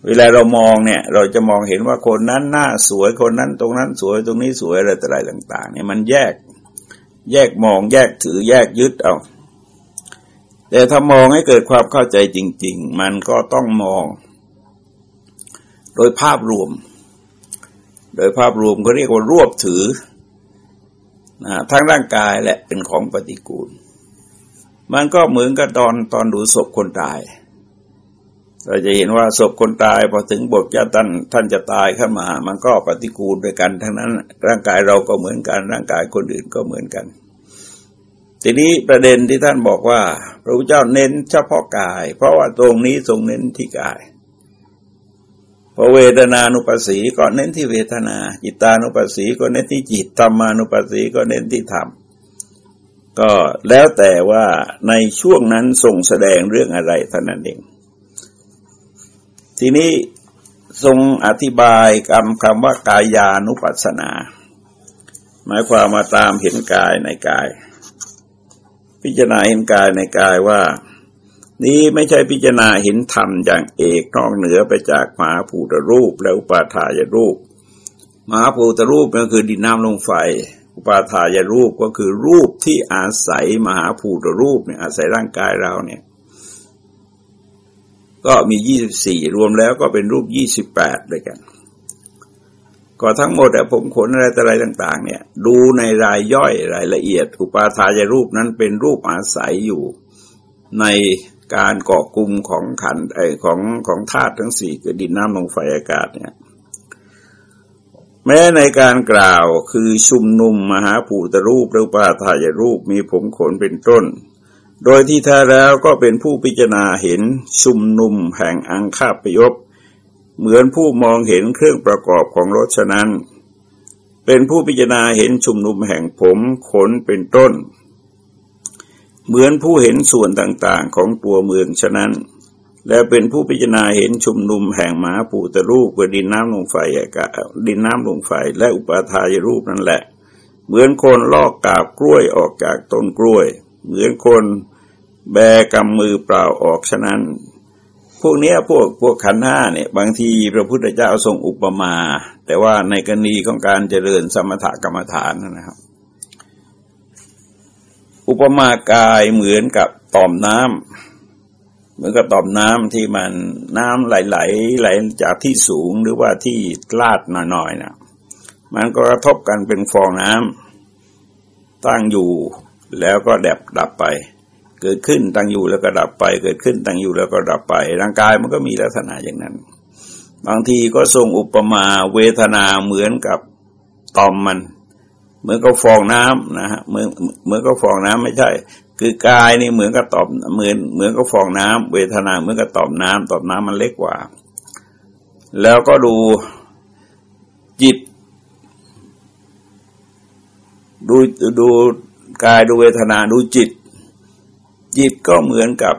เวลาเรามองเนี่ย เราจะมองเห็นว่าคนนั้นหน้าสวยคนนั้น ตรงนั้นสวยตรงนี้สวยอะไรต่อะไรต่าง ๆ เนี่ยมันแยก แยกมองแยกถือแยกยึดเอา แต่ถ้ามองให้เกิดความเข้าใจจริง ๆ มันก็ต้องมอง โดยภาพรวม โดยภาพรวมเขาเรียกว่ารวบถือทั้งร่างกายและเป็นของปฏิกูล มันก็เหมือนกับตอนตอนดูศพคนตาย เราจะเห็นว่าศพคนตายพอถึงบทจะท่านท่านจะตายขึ้นมา มันก็ปฏิกูลด้วยกัน ทั้งนั้น ร่างกายเราก็เหมือนกัน ร่างกายคนอื่นก็เหมือนกัน ทีนี้ประเด็นที่ท่านบอกว่า พระพุทธเจ้าเน้นเฉพาะกาย เพราะว่าตรงนี้ทรงเน้นที่กายพอเวทนานุปัสสีก็เน้นที่เวทนา จิตานุปัสสีก็เน้นที่จิตธรรมานุปัสสีก็เน้นที่ธรรมก็แล้วแต่ว่าในช่วงนั้นทรงแสดงเรื่องอะไรเท่านั้นเอง ทีนี้ทรงอธิบายคำคำว่ากายานุปัสสนา หมายความมาตามเห็นกายในกาย พิจารณาเห็นกายในกายว่า นี้ไม่ใช่พิจารณาเห็นธรรมอย่างเอกนอกเหนือไปจากมหาภูตรูปและอุปาทายรูปมหาภูตรูปก็คือดินน้ำลมไฟ อุปาทายรูปก็คือรูปที่อาศัยมหาภูตรูปเนี่ยอาศัยร่างกายเราเนี่ย ก็มียี่สิบสี่รวมแล้วก็เป็นรูปยี่สิบแปดด้วยกัน ก็ทั้งหมดอะผมขนอะไรต่อะไรต่าง ๆ เนี่ย ดูในรายย่อยรายละเอียด อุปาทายรูปนั้นเป็นรูปอาศัยอยู่ในการเกาะกลุ่มของขันไอของของธาตุทั้งสี่คือดินน้ำลมไฟอากาศเนี่ย แม้ในการกล่าวคือชุมนุมมหาภูตรูปหรือปาทายรูปมีผมขนเป็นต้น โดยที่แท้แล้วก็เป็นผู้พิจารณาเห็นชุมนุมแห่งอังคาปยบ เหมือนผู้มองเห็นเครื่องประกอบของรถฉะนั้น เป็นผู้พิจารณาเห็นชุมนุมแห่งผมขนเป็นต้น เหมือนผู้เห็นส่วนต่างๆของตัวเมืองฉะนั้น และเป็นผู้พิจารณาเห็นชุมนุมแห่งหมาปูตรูปกับดินน้ำลงไฟดินน้ำลงไฟและอุปาทายรูปนั่นแหละ เหมือนคนลอกกาบกล้วยออกจากต้นกล้วย เหมือนคนแบกำมือเปล่าออกฉะนั้น พวกนี้พวกพวกขันห้าเนี่ยบางทีพระพุทธเจ้าทรงอุปมา แต่ว่าในกรณีของการเจริญสมถกรรมฐานนะครับ อุปมากายเหมือนกับต่อมน้ำเหมือนกับต่อมน้ำที่มันน้ำไหลไหลไหลจากที่สูงหรือว่าที่ลาดหน่อยๆนะมันก็กระทบกันเป็นฟองน้ำตั้งอยู่แล้วก็แดบดับไป เกิดขึ้นตั้งอยู่แล้วก็ดับไป เกิดขึ้นตั้งอยู่แล้วก็ดับไป ร่างกายมันก็มีลักษณะอย่างนั้น บางทีก็ทรงอุปมาเวทนาเหมือนกับตอมมัน เหมือนกับฟองน้ำนะฮะเหมือนเหมือนกับฟองน้ำไม่ใช่ คือกายนี่เหมือนกับตอมเหมือนเหมือนกับฟองน้ำเวทนาเหมือนกับตอมน้ำตอมน้ำมันเล็กกว่า แล้วก็ดูจิตดูดูกายดูเวทนาดูจิต จิตก็เหมือนกับ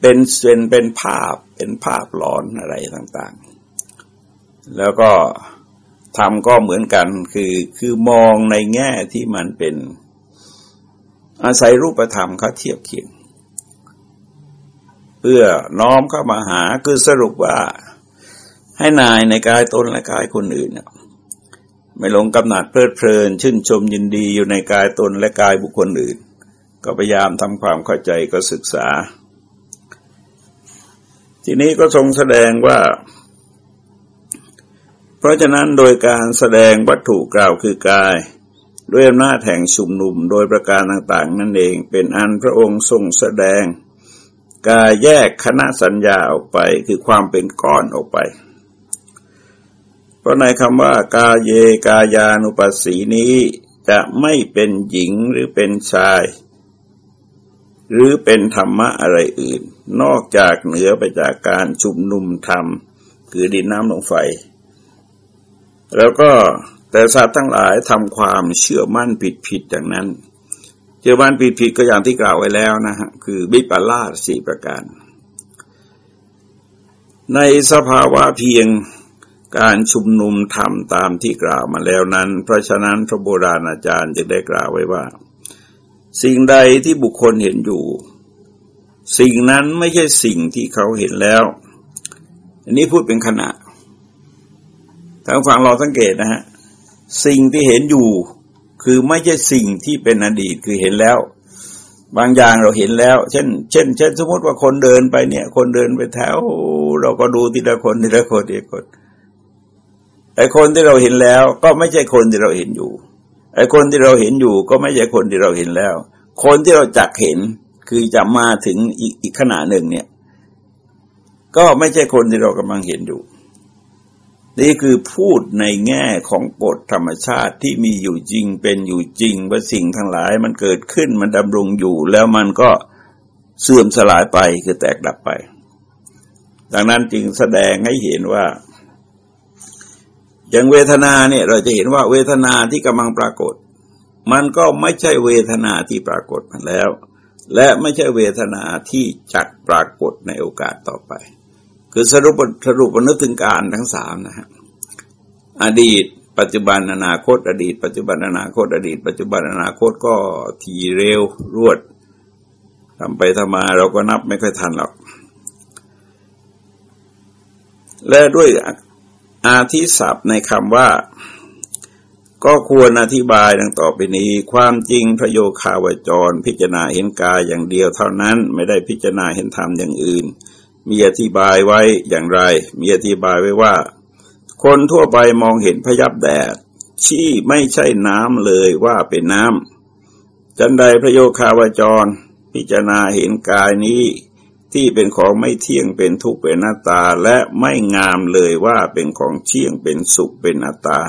เป็นเป็นเป็นภาพเป็นภาพหลอนอะไรต่างๆ แล้วก็ทำก็เหมือนกันคือคือมองในแง่ที่มันเป็น อาศัยรูปธรรมเขาเทียบเคียง เพื่อน้อมเข้ามาหาคือสรุปว่าให้นายในกายตนและกายคนอื่นเนี่ยไม่หลงกำหนัดเพลิดเพลิน ชื่นชมยินดีอยู่ในกายตนและกายบุคคลอื่น ก็พยายามทำความเข้าใจก็ศึกษา ทีนี้ก็ทรงแสดงว่า เพราะฉะนั้นโดยการแสดงวัตถุกล่าวคือกาย ด้วยอำนาจแห่งชุมนุมโดยประการต่างๆ นั่นเองเป็นอันพระองค์ทรงแสดง กายแยกคณะสัญญาออกไปคือความเป็นก้อนออกไปเพราะในคำว่ากาเยกายานุปัสสีนี้จะไม่เป็นหญิงหรือเป็นชาย หรือเป็นธรรมะอะไรอื่น นอกจากเหนือไปจากการชุมนุมธรรม คือดินน้ำลมไฟ แล้วก็แต่สัตว์ทั้งหลายทำความเชื่อมั่นผิดผิดอย่างนั้น เชื่อมั่นผิดผิดก็อย่างที่กล่าวไว้แล้วนะฮะคือบิปลาสสี่ประการ ในสภาวะเพียงการชุมนุมธรรมตามที่กล่าวมาแล้วนั้น เพราะฉะนั้นพระโบราณอาจารย์จึงได้กล่าวไว้ว่า สิ่งใดที่บุคคลเห็นอยู่ สิ่งนั้นไม่ใช่สิ่งที่เขาเห็นแล้ว อันนี้พูดเป็นขณะทางฟังเราสังเกตนะฮะสิ่งที่เห็นอยู่คือไม่ใช่สิ่งที่เป็นอดีตคือเห็นแล้ว บางอย่างเราเห็นแล้ว เช่น เช่น เช่น สมมติว่าคนเดินไปเนี่ย คนเดินไปแถว เราก็ดูทีละคนทีละคนทีละคนไอ้คนที่เราเห็นแล้ว ก็ไม่ใช่คนที่เราเห็นอยู่ ไอ้คนที่เราเห็นอยู่ก็ไม่ใช่คนที่เราเห็นแล้ว คนที่เราจักเห็นคือจะมาถึงอีกอีกขณะหนึ่งเนี่ย ก็ไม่ใช่คนที่เรากำลังเห็นอยู่ นี่คือพูดในแง่ของกฎธรรมชาติที่มีอยู่จริงเป็นอยู่จริงว่าสิ่งทั้งหลายมันเกิดขึ้นมันดำรงอยู่ แล้วมันก็เสื่อมสลายไปคือแตกดับไป ดังนั้นจึงแสดงให้เห็นว่า อย่างเวทนาเนี่ยเราจะเห็นว่าเวทนาที่กำลังปรากฏ มันก็ไม่ใช่เวทนาที่ปรากฏมาแล้ว และไม่ใช่เวทนาที่จักปรากฏในโอกาสต่อไป คือสรุปสรุปนึกถึงการทั้งสามนะฮะอดีต ปัจจุบันอนาคต อดีต ปัจจุบันอนาคต อดีต ปัจจุบันอนาคตก็ทีเร็วรวดทำไปทำมาเราก็นับไม่ค่อยทันหรอกและด้วย อาทิศัพท์ในคำว่า ก็ควรอธิบายดังต่อไปนี้ ความจริงพระโยคาวจร พิจารณาเห็นกายอย่างเดียวเท่านั้นไม่ได้พิจารณาเห็นธรรมอย่างอื่น มีอธิบายไว้อย่างไร มีอธิบายไว้ว่า คนทั่วไปมองเห็นพยับแดดชี้ไม่ใช่น้ำเลยว่าเป็นน้ำจันใดพระโยคาวจร พิจารณาเห็นกายนี้ ที่เป็นของไม่เที่ยงเป็นทุกข์เป็นหน้าตา และไม่งามเลยว่าเป็นของเที่ยงเป็นสุขเป็นหน้าตา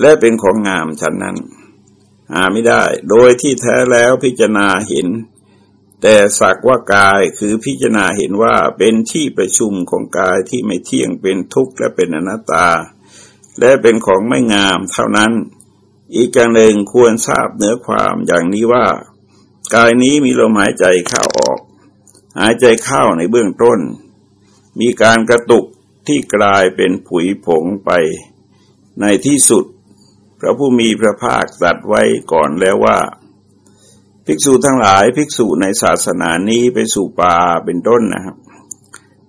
และเป็นของงามฉันนั้น หาไม่ได้ โดยที่แท้แล้วพิจารณาเห็น แต่สักว่ากายคือพิจารณาเห็นว่าเป็นที่ประชุมของกายที่ไม่เที่ยงเป็นทุกข์และเป็นอนัตตา และเป็นของไม่งามเท่านั้น อีกอย่างหนึ่งควรทราบเนื้อความอย่างนี้ว่า กายนี้มีลมหายใจเข้าออก หายใจเข้าในเบื้องต้น มีการกระตุกที่กลายเป็นผุยผงไป ในที่สุด พระผู้มีพระภาคตรัสไว้ก่อนแล้วว่า ภิกษุทั้งหลายภิกษุในศาสนานี้ไปสู่ป่าเป็นต้นนะครับ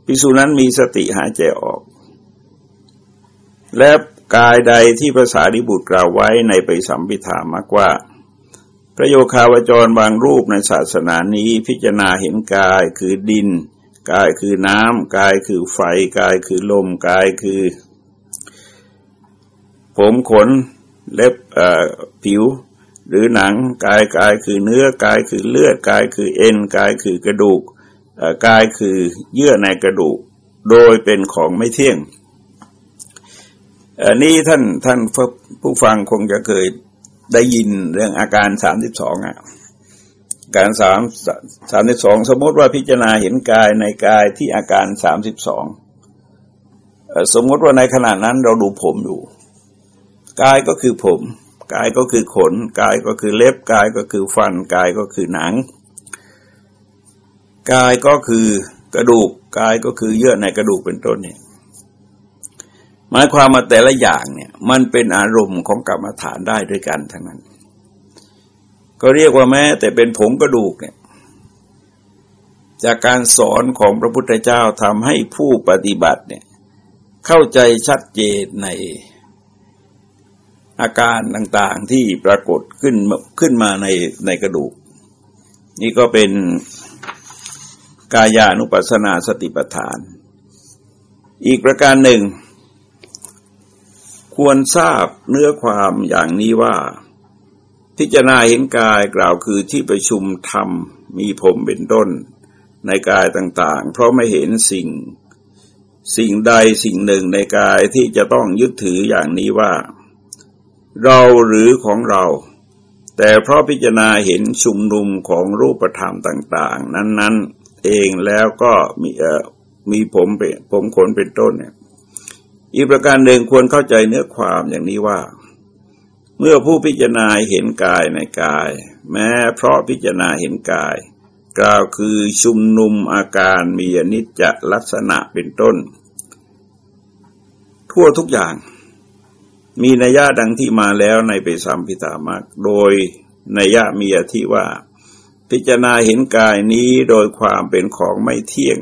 ภิกษุนั้นมีสติหายใจออก และกายใดที่ภาษาดิบุตรกล่าวไว้ในไปสัมพิธามากว่า ประโยคาวจรบางรูปในศาสนานี้พิจารณาเห็นกายคือดิน กายคือน้ำกายคือไฟ กายคือลม กายคือ ผมขนเล็บผิว หรือหนังกายกายคือเนื้อกายคือเลือดกายคือเอ็นกายคือกระดูกกายคือเยื่อในกระดูก โดยเป็นของไม่เที่ยงอันนี้ท่านท่านผู้ฟังคงจะเคย ได้ยินเรื่องอาการสามสิบสองอะการสามสามสิบสองสมมติว่าพิจารณาเห็นกายในกายที่อาการสามสิบสองสมมติว่าในขณะนั้นเราดูผมอยู่ กายก็คือผม กายก็คือขน กายก็คือเล็บ กายก็คือฟัน กายก็คือหนัง กายก็คือกระดูก กายก็คือเยื่อในกระดูกเป็นต้นเนี่ย หมายความมาแต่ละอย่างเนี่ย มันเป็นอารมณ์ของกรรมฐานได้ด้วยกันทั้งนั้น ก็เรียกว่าแม้ แต่เป็นผงกระดูกเนี่ย จากการสอนของพระพุทธเจ้าทำให้ผู้ปฏิบัติเนี่ย เข้าใจชัดเจนในอาการต่างๆที่ปรากฏขึ้นขึ้นมาในในกระดูก นี่ก็เป็นกายานุปัสสนาสติปัฏฐาน อีกประการหนึ่ง ควรทราบเนื้อความอย่างนี้ว่า พิจารณาเห็นกายกล่าวคือที่ประชุมธรรมมีผมเป็นต้น ในกายต่างๆ เพราะไม่เห็นสิ่ง สิ่งใดสิ่งหนึ่งในกายที่จะต้องยึดถืออย่างนี้ว่า เราหรือของเรา แต่เพราะพิจารณาเห็นชุมนุมของรูปธรรมต่าง ๆ นั้น ๆ เองแล้วก็มีเอ่อมีผมเป็นผมขนเป็นต้นเนี่ย อีกประการหนึ่งควรเข้าใจเนื้อความอย่างนี้ว่า เมื่อผู้พิจารณาเห็นกายในกาย แม้เพราะพิจารณาเห็นกาย กล่าวคือชุมนุมอาการมีอนิจจลักษณะเป็นต้น ทั่วทุกอย่างมีนัยยะดังที่มาแล้วในเปสามพิตามักโดยนัยยะมีอธิว่า พิจารณาเห็นกายนี้โดยความเป็นของไม่เที่ยง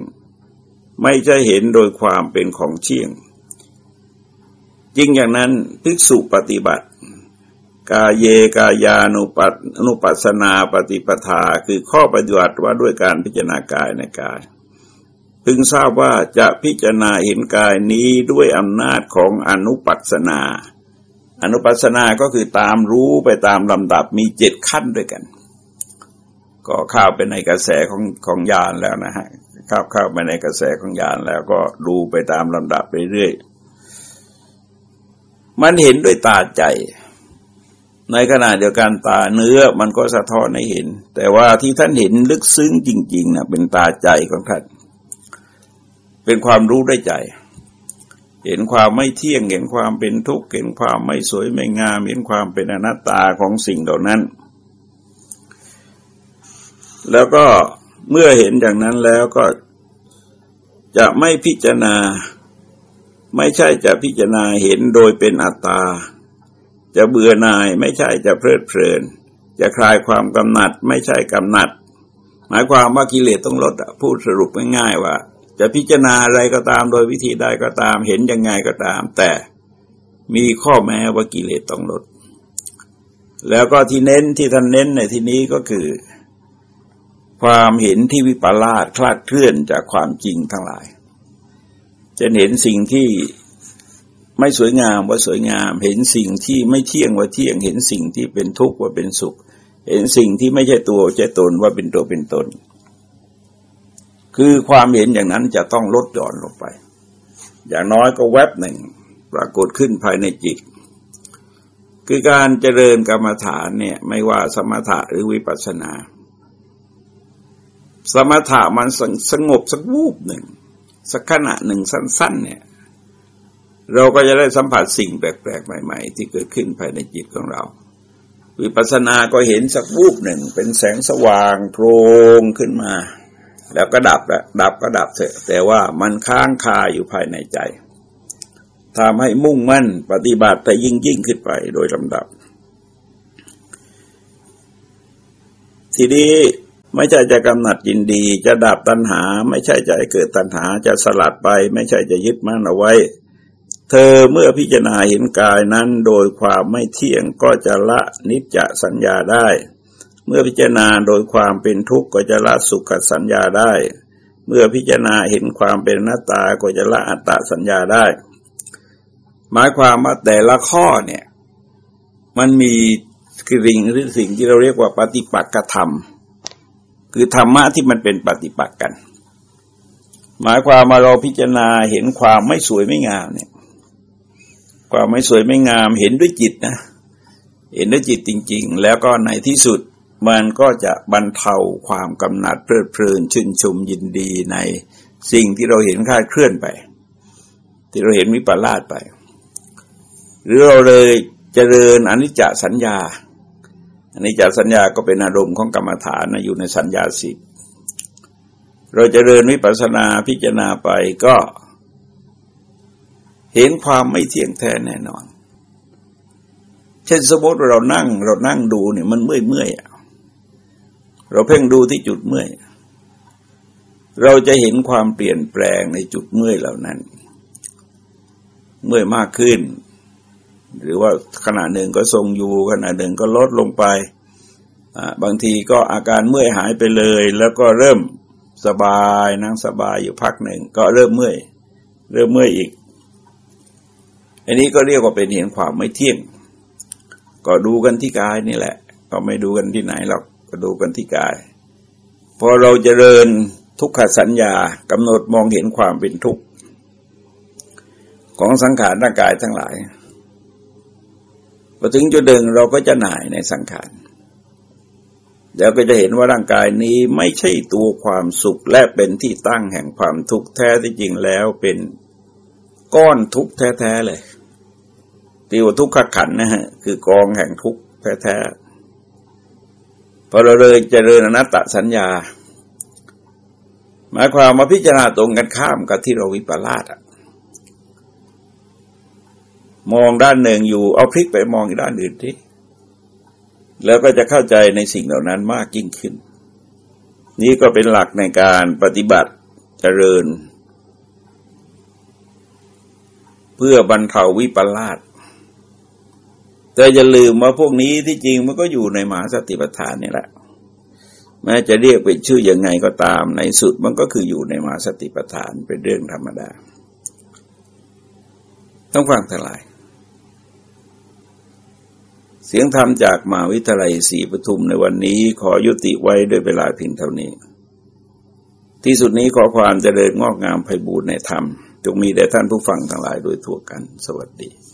ไม่จะเห็นโดยความเป็นของเที่ยง จริงอย่างนั้นภิกษุปฏิบัติ กาเยกายานุปัสนุปัสนาปฏิปทาคือข้อปฏิบัติว่าด้วยการพิจารณากายในกายพึงทราบว่าจะพิจารณาเห็นกายนี้ด้วยอำนาจของอนุปัสนา อนุปัสนาก็คือตามรู้ไปตามลำดับมีเจ็ดขั้นด้วยกัน ก็เข้าไปในกระแสของของญาณแล้วนะฮะเข้าเข้าไปในกระแสของญาณแล้วก็ดูไปตามลำดับเรื่อย มันเห็นด้วยตาใจ ในขณะเดียวกันตาเนื้อมันก็สะท้อนให้เห็น แต่ว่าที่ท่านเห็นลึกซึ้งจริงๆนะเป็นตาใจของท่านเป็นความรู้ด้วยใจ เห็นความไม่เที่ยงเห็นความเป็นทุกข์เห็นความไม่สวยไม่งาม เห็นความเป็นอนัตตาของสิ่งเหล่านั้น แล้วก็เมื่อเห็นอย่างนั้นแล้วก็จะไม่พิจารณา ไม่ใช่จะพิจารณาเห็นโดยเป็นอัตตา จะเบื่อหน่ายไม่ใช่จะเพลิดเพลิน จะคลายความกำหนัดไม่ใช่กำหนัด หมายความว่ากิเลสต้องลดพูดสรุปง่ายๆว่า จะพิจารณาอะไรก็ตามโดยวิธีใดก็ตาม เห็นยังไงก็ตาม แต่มีข้อแม้ว่ากิเลสต้องลด แล้วก็ที่เน้นที่ท่านเน้นในที่นี้ก็คือ ความเห็นที่วิปลาสคลาดเคลื่อนจากความจริงทั้งหลาย จะเห็นสิ่งที่ไม่สวยงามว่าสวยงาม เห็นสิ่งที่ไม่เที่ยงว่าเที่ยง เห็นสิ่งที่เป็นทุกข์ว่าเป็นสุข เห็นสิ่งที่ไม่ใช่ตัวใช่ตนว่าเป็นตัวเป็นตน คือความเห็นอย่างนั้นจะต้องลดหย่อนลงไป อย่างน้อยก็แวบหนึ่งปรากฏขึ้นภายในจิต คือการเจริญกรรมฐานเนี่ยไม่ว่าสมถะหรือวิปัสสนา สมถะมันสงบสักวูบหนึ่ง สักขณะหนึ่งสั้น ๆ เนี่ย เราก็จะได้สัมผัสสิ่งแปลกๆ ใหม่ ๆ ที่เกิดขึ้นภายในจิตของเรา วิปัสสนาก็เห็นสักวูบหนึ่ง เป็นแสงสว่างโพรงขึ้นมา แล้วก็ดับแล้วดับก็ดับเถอะแต่ว่ามันค้างคาอยู่ภายในใจทำให้มุ่งมั่นปฏิบัติแต่ยิ่งยิ่งขึ้นไปโดยลำดับ ทีนี้ ไม่ใช่จะกำหนัดยินดี จะดับตัณหา ไม่ใช่จะเกิดตัณหาจะสลัดไป ไม่ใช่จะยึดมั่นเอาไว้ เธอเมื่อพิจารณาเห็นกายนั้นโดยความไม่เที่ยงก็จะละนิจจสัญญาได้ เมื่อพิจารณาโดยความเป็นทุกข์ก็จะละสุขสัญญาได้ เมื่อพิจารณาเห็นความเป็นหน้าตาก็จะละอัตตาสัญญาได้ หมายความว่าแต่ละข้อเนี่ย มันมีสิ่งหรือสิ่งที่เราเรียกว่าปฏิปักษ์ธรรม คือธรรมะที่มันเป็นปฏิปักษ์กัน หมายความมาเราพิจารณาเห็นความไม่สวยไม่งามเนี่ย ความไม่สวยไม่งามเห็นด้วยจิตนะ เห็นด้วยจิตจริง ๆ แล้วก็ในที่สุดมันก็จะบรรเทาความกำหนัดเพลิดเพลินชื่นชมยินดีในสิ่งที่เราเห็นค่าเคลื่อนไป ที่เราเห็นวิปลาสไป หรือเราเลยเจริญอนิจจสัญญา อนิจจสัญญาก็เป็นอารมณ์ของกรรมฐานนะอยู่ในสัญญาสิบเราจะเริญวิปัสนาพิจารณาไปก็ เห็นความไม่เที่ยงแท้แน่นอน เช่นสมมติเรานั่งเรานั่งดูเนี่ยมันเมื่อยเมื่อยเราเพ่งดูที่จุดเมื่อย เราจะเห็นความเปลี่ยนแปลงในจุดเมื่อยเหล่านั้น เมื่อยมากขึ้น หรือว่าขณะหนึ่งก็ทรงอยู่ขณะหนึ่งก็ลดลงไปบางทีก็อาการเมื่อยหายไปเลย แล้วก็เริ่มสบายนั่งสบายอยู่พักหนึ่งก็เริ่มเมื่อยเริ่มเมื่อยอีก อันนี้ก็เรียกว่าเป็นเห็นความไม่เที่ยง ก็ดูกันที่กายนี่แหละ ก็ไม่ดูกันที่ไหนหรอกก็ดูกันที่กาย พอเราจเจริญทุกขสัญญากำหนดมองเห็นความเป็นทุกข์ของสังขารร่างกายทั้งหลาย พอถึงจุดหนึ่งเราก็จะหน่ายในสังขารแล้วก็จะเห็นว่าร่างกายนี้ไม่ใช่ตัวความสุขและเป็นที่ตั้งแห่งความทุกข์แท้ที่จริงแล้วเป็นก้อนทุกข์แท้ๆเลยตีว่าทุกขขันนะฮะคือกองแห่งทุกข์แท้ๆพอเราเลยเจริญอนัตตสัญญา หมายความมาพิจารณาตรงกันข้ามกับที่เราวิปลาสอะ มองด้านหนึ่งอยู่ เอาพลิกไปมองอีกด้านอื่นที่แล้วก็จะเข้าใจในสิ่งเหล่านั้นมากยิ่งขึ้น นี่ก็เป็นหลักในการปฏิบัติเจริญ เพื่อบรรเทาวิปลาสแต่อย่าลืมว่าพวกนี้ที่จริงมันก็อยู่ในมหาสติปัฏฐานนี่แหละแม้จะเรียกเป็นชื่อยังไงก็ตามในสุดมันก็คืออยู่ในมหาสติปัฏฐานเป็นเรื่องธรรมดา ต้องฟังทั้งหลาย เสียงธรรมจากมาวิทยาลัยศรีปทุมในวันนี้ขอยุติไว้ด้วยเวลาเพียงเท่านี้ ที่สุดนี้ขอความเจริญงอกงามไพบูรณ์ในธรรม จงมีแด่ท่านผู้ฟังทั้งหลายโดยทั่วกัน สวัสดี